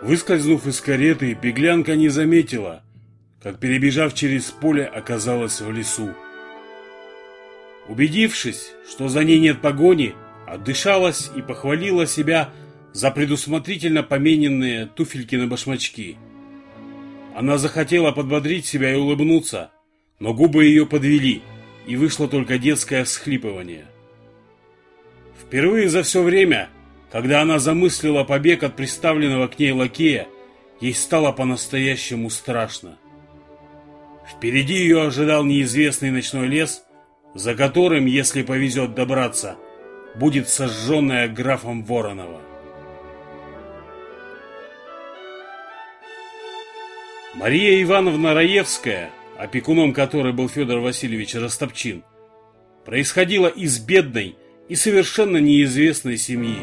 Выскользнув из кареты, беглянка не заметила, как, перебежав через поле, оказалась в лесу. Убедившись, что за ней нет погони, отдышалась и похвалила себя за предусмотрительно помененные туфельки на башмачки. Она захотела подбодрить себя и улыбнуться, но губы ее подвели, и вышло только детское всхлипывание. Впервые за все время, когда она замыслила побег от приставленного к ней лакея, ей стало по-настоящему страшно. Впереди ее ожидал неизвестный ночной лес, за которым, если повезет добраться, будет сожженная графом Воронова. Мария Ивановна Раевская, опекуном которой был Федор Васильевич Ростопчин, происходила из бедной и совершенно неизвестной семьи.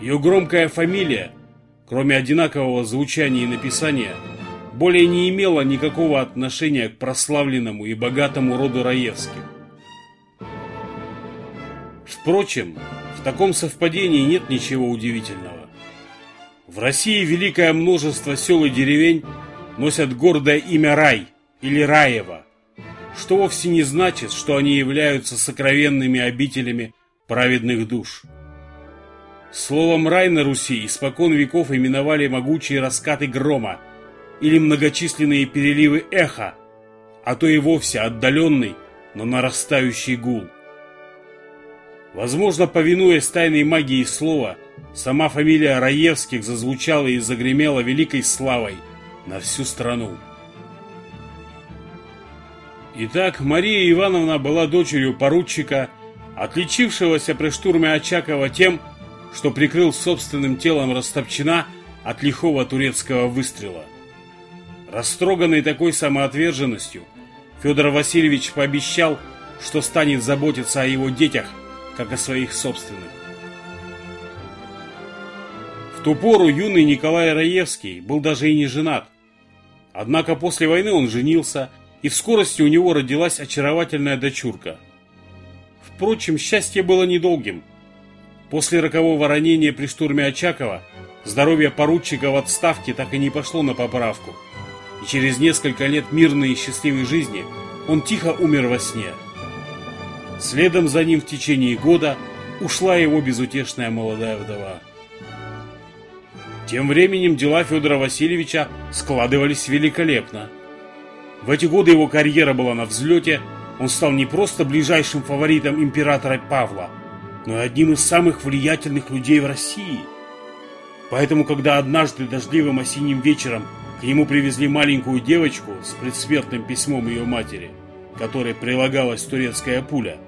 Ее громкая фамилия, кроме одинакового звучания и написания, более не имела никакого отношения к прославленному и богатому роду Раевских. Впрочем, в таком совпадении нет ничего удивительного. В России великое множество сел и деревень носят гордое имя Рай или Раево, что вовсе не значит, что они являются сокровенными обителями праведных душ. Словом «рай» на Руси испокон веков именовали могучие раскаты грома или многочисленные переливы эха, а то и вовсе отдаленный, но нарастающий гул. Возможно, повинуясь тайной магии слова, сама фамилия Раевских зазвучала и загремела великой славой на всю страну. Итак, Мария Ивановна была дочерью поручика, отличившегося при штурме Очакова тем, что прикрыл собственным телом Растопчина от лихого турецкого выстрела. Растроганный такой самоотверженностью, Федор Васильевич пообещал, что станет заботиться о его детях, как о своих собственных. В ту пору юный Николай Раевский был даже и не женат. Однако после войны он женился, и в скорости у него родилась очаровательная дочурка. Впрочем, счастье было недолгим – После рокового ранения при штурме Очакова здоровье поручика в отставке так и не пошло на поправку. И через несколько лет мирной и счастливой жизни он тихо умер во сне. Следом за ним в течение года ушла его безутешная молодая вдова. Тем временем дела Федора Васильевича складывались великолепно. В эти годы его карьера была на взлете, он стал не просто ближайшим фаворитом императора Павла – но и одним из самых влиятельных людей в России. Поэтому, когда однажды дождливым осенним вечером к нему привезли маленькую девочку с предсмертным письмом ее матери, которой прилагалась турецкая пуля,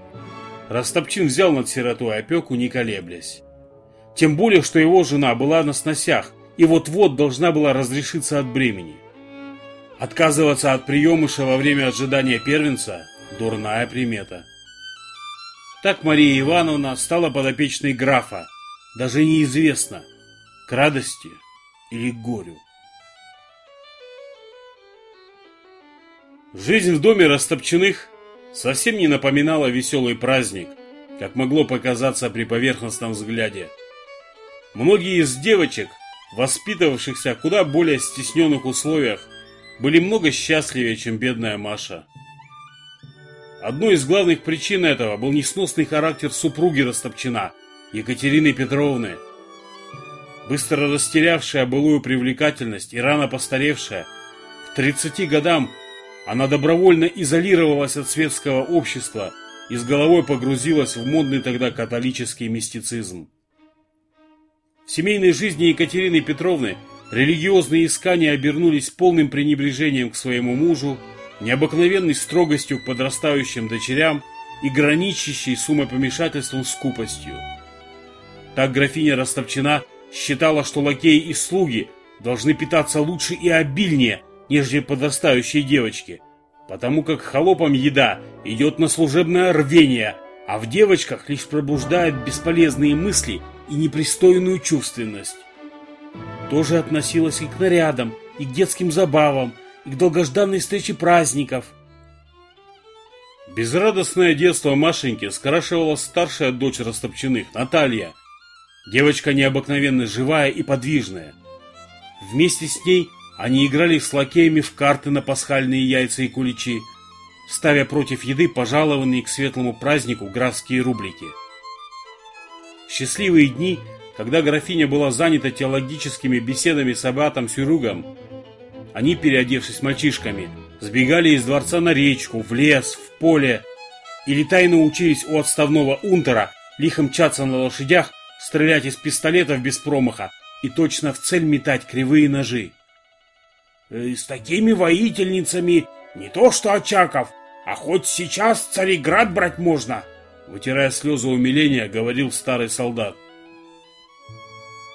Растопчин взял над сиротой опеку, не колеблясь. Тем более, что его жена была на сносях и вот-вот должна была разрешиться от бремени. Отказываться от приемыша во время ожидания первенца – дурная примета. Так Мария Ивановна стала подопечной графа, даже неизвестно, к радости или к горю. Жизнь в доме Растопчиных совсем не напоминала веселый праздник, как могло показаться при поверхностном взгляде. Многие из девочек, воспитывавшихся куда более стесненных условиях, были много счастливее, чем бедная Маша. Одной из главных причин этого был несносный характер супруги Растопчина, Екатерины Петровны. Быстро растерявшая былую привлекательность и рано постаревшая, к 30 годам она добровольно изолировалась от светского общества и с головой погрузилась в модный тогда католический мистицизм. В семейной жизни Екатерины Петровны религиозные искания обернулись полным пренебрежением к своему мужу, необыкновенной строгостью к подрастающим дочерям и граничащей с умопомешательством скупостью. Так графиня Растопчина считала, что лакеи и слуги должны питаться лучше и обильнее, нежели подрастающие девочки, потому как холопам еда идет на служебное рвение, а в девочках лишь пробуждает бесполезные мысли и непристойную чувственность. Тоже относилось и к нарядам, и к детским забавам, и к долгожданной встрече праздников. Безрадостное детство Машеньки скрашивала старшая дочь Растопчиных, Наталья. Девочка необыкновенно живая и подвижная. Вместе с ней они играли с лакеями в карты на пасхальные яйца и куличи, ставя против еды пожалованные к светлому празднику графские рублики. Счастливые дни, когда графиня была занята теологическими беседами с аббатом Сюругом, они, переодевшись мальчишками, сбегали из дворца на речку, в лес, в поле, или тайно учились у отставного унтера лихо мчаться на лошадях, стрелять из пистолетов без промаха и точно в цель метать кривые ножи. «Э, «С такими воительницами не то что Очаков, а хоть сейчас Цареград брать можно!» Вытирая слезы умиления, говорил старый солдат.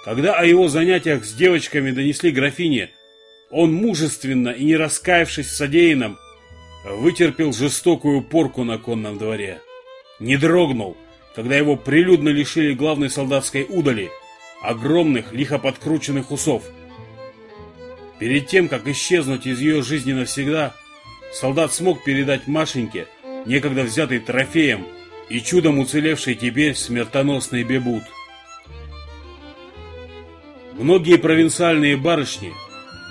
Когда о его занятиях с девочками донесли графине, он мужественно и не раскаявшись в содеянном, вытерпел жестокую порку на конном дворе. Не дрогнул, когда его прилюдно лишили главной солдатской удали, огромных лихо подкрученных усов. Перед тем, как исчезнуть из ее жизни навсегда, солдат смог передать Машеньке, некогда взятый трофеем и чудом уцелевший теперь смертоносный бебут. Многие провинциальные барышни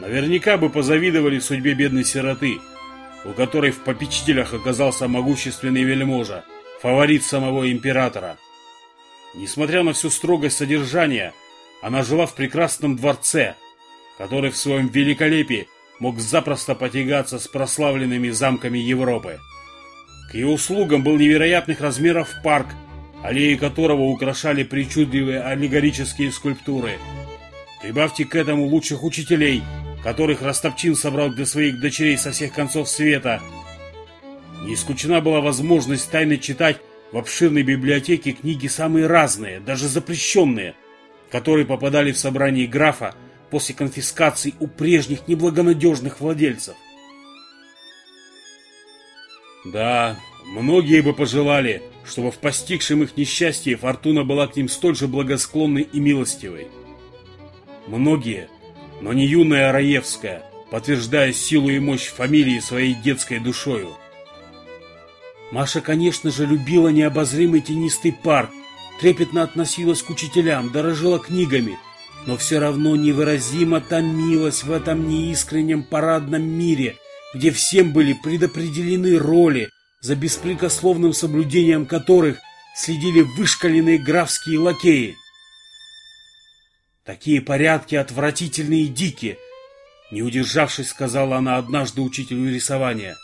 наверняка бы позавидовали судьбе бедной сироты – у которой в попечителях оказался могущественный вельможа, фаворит самого императора. Несмотря на всю строгость содержания, она жила в прекрасном дворце, который в своем великолепии мог запросто потягаться с прославленными замками Европы. К ее услугам был невероятных размеров парк, аллеи которого украшали причудливые аллегорические скульптуры. Прибавьте к этому лучших учителей – которых Ростопчин собрал для своих дочерей со всех концов света. Не исключена была возможность тайно читать в обширной библиотеке книги самые разные, даже запрещенные, которые попадали в собрание графа после конфискации у прежних неблагонадежных владельцев. Да, многие бы пожелали, чтобы в постигшем их несчастье фортуна была к ним столь же благосклонной и милостивой. Многие – но не юная Раевская, подтверждая силу и мощь фамилии своей детской душою. Маша, конечно же, любила необозримый тенистый парк, трепетно относилась к учителям, дорожила книгами, но все равно невыразимо томилась в этом неискреннем парадном мире, где всем были предопределены роли, за беспрекословным соблюдением которых следили вышкаленные графские лакеи. Такие порядки отвратительные и дикие. Не удержавшись, сказала она однажды учителю рисования.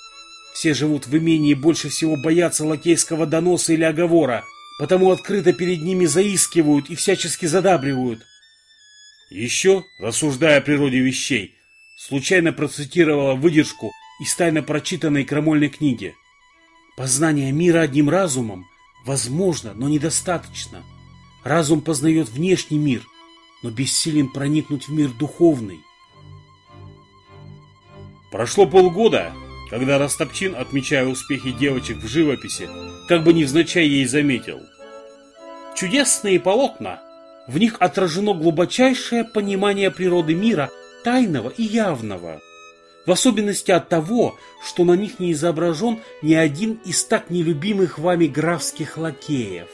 Все живут в имении и больше всего боятся лакейского доноса или оговора, потому открыто перед ними заискивают и всячески задабривают. Еще, рассуждая о природе вещей, случайно процитировала выдержку из тайно прочитанной крамольной книги. Познание мира одним разумом возможно, но недостаточно. Разум познает внешний мир – но бессилен проникнуть в мир духовный. Прошло полгода, когда Растопчин, отмечая успехи девочек в живописи, как бы невзначай ей заметил. Чудесные полотна, в них отражено глубочайшее понимание природы мира, тайного и явного. В особенности от того, что на них не изображен ни один из так нелюбимых вами графских лакеев.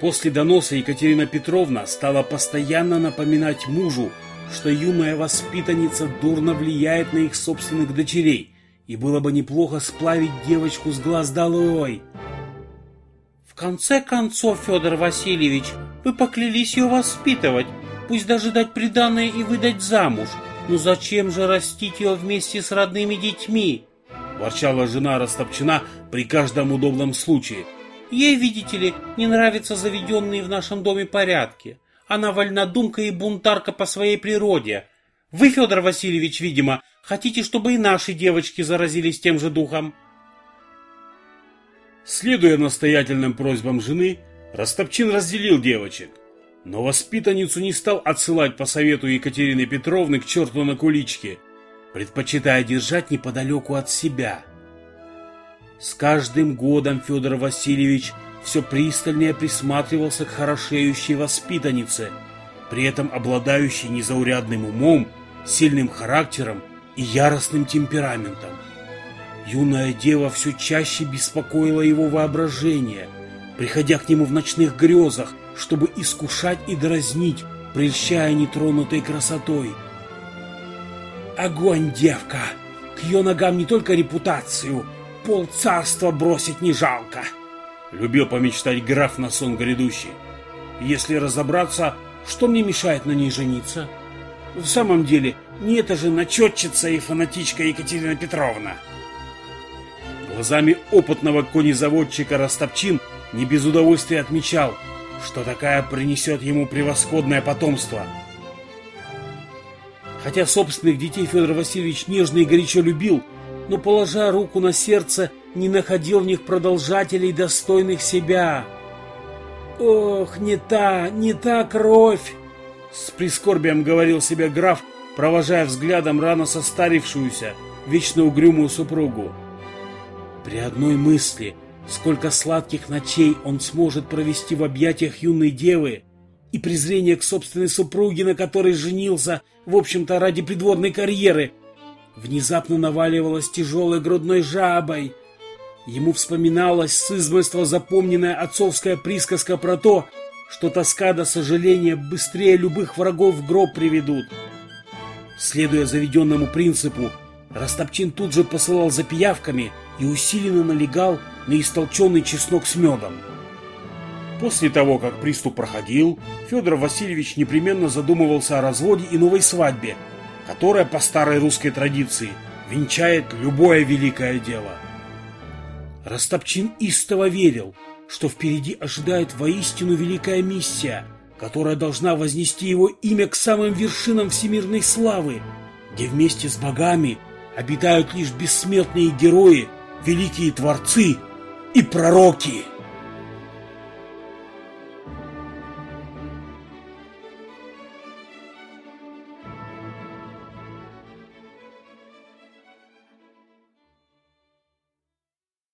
После доноса Екатерина Петровна стала постоянно напоминать мужу, что юная воспитанница дурно влияет на их собственных дочерей, и было бы неплохо сплавить девочку с глаз долой. В конце концов, Федор Васильевич, вы поклялись ее воспитывать, пусть даже дать приданное и выдать замуж. Но зачем же растить ее вместе с родными детьми? Ворчала жена Растопчина при каждом удобном случае – Ей, видите ли, не нравятся заведенные в нашем доме порядки. Она вольнодумка и бунтарка по своей природе. Вы, Федор Васильевич, видимо, хотите, чтобы и наши девочки заразились тем же духом. Следуя настоятельным просьбам жены, Растопчин разделил девочек, но воспитанницу не стал отсылать по совету Екатерины Петровны к черту на куличке, предпочитая держать неподалеку от себя – с каждым годом Федор Васильевич все пристальнее присматривался к хорошеющей воспитаннице, при этом обладающей незаурядным умом, сильным характером и яростным темпераментом. Юная дева все чаще беспокоила его воображение, приходя к нему в ночных грезах чтобы искушать и дразнить, прельщая нетронутой красотой. Огонь, девка! К ее ногам не только репутацию, пол царства бросить не жалко. Любил помечтать граф на сон грядущий. Если разобраться, что мне мешает на ней жениться? В самом деле, не это же начетчица и фанатичка Екатерина Петровна. Глазами опытного конезаводчика Растопчин не без удовольствия отмечал, что такая принесет ему превосходное потомство. Хотя собственных детей Федор Васильевич нежно и горячо любил, но, положа руку на сердце, не находил в них продолжателей, достойных себя. «Ох, не та, не та кровь!» С прискорбием говорил себе граф, провожая взглядом рано состарившуюся, вечно угрюмую супругу. При одной мысли, сколько сладких ночей он сможет провести в объятиях юной девы, и презрение к собственной супруге, на которой женился, в общем-то, ради придворной карьеры, внезапно наваливалось тяжелой грудной жабой. Ему вспоминалась с измольства запомненная отцовская присказка про то, что тоска до сожаления быстрее любых врагов в гроб приведут. Следуя заведенному принципу, Растопчин тут же посылал за пиявками и усиленно налегал на истолченный чеснок с медом. После того, как приступ проходил, Федор Васильевич непременно задумывался о разводе и новой свадьбе, которая по старой русской традиции венчает любое великое дело. Растопчин истово верил, что впереди ожидает воистину великая миссия, которая должна вознести его имя к самым вершинам всемирной славы, где вместе с богами обитают лишь бессмертные герои, великие творцы и пророки.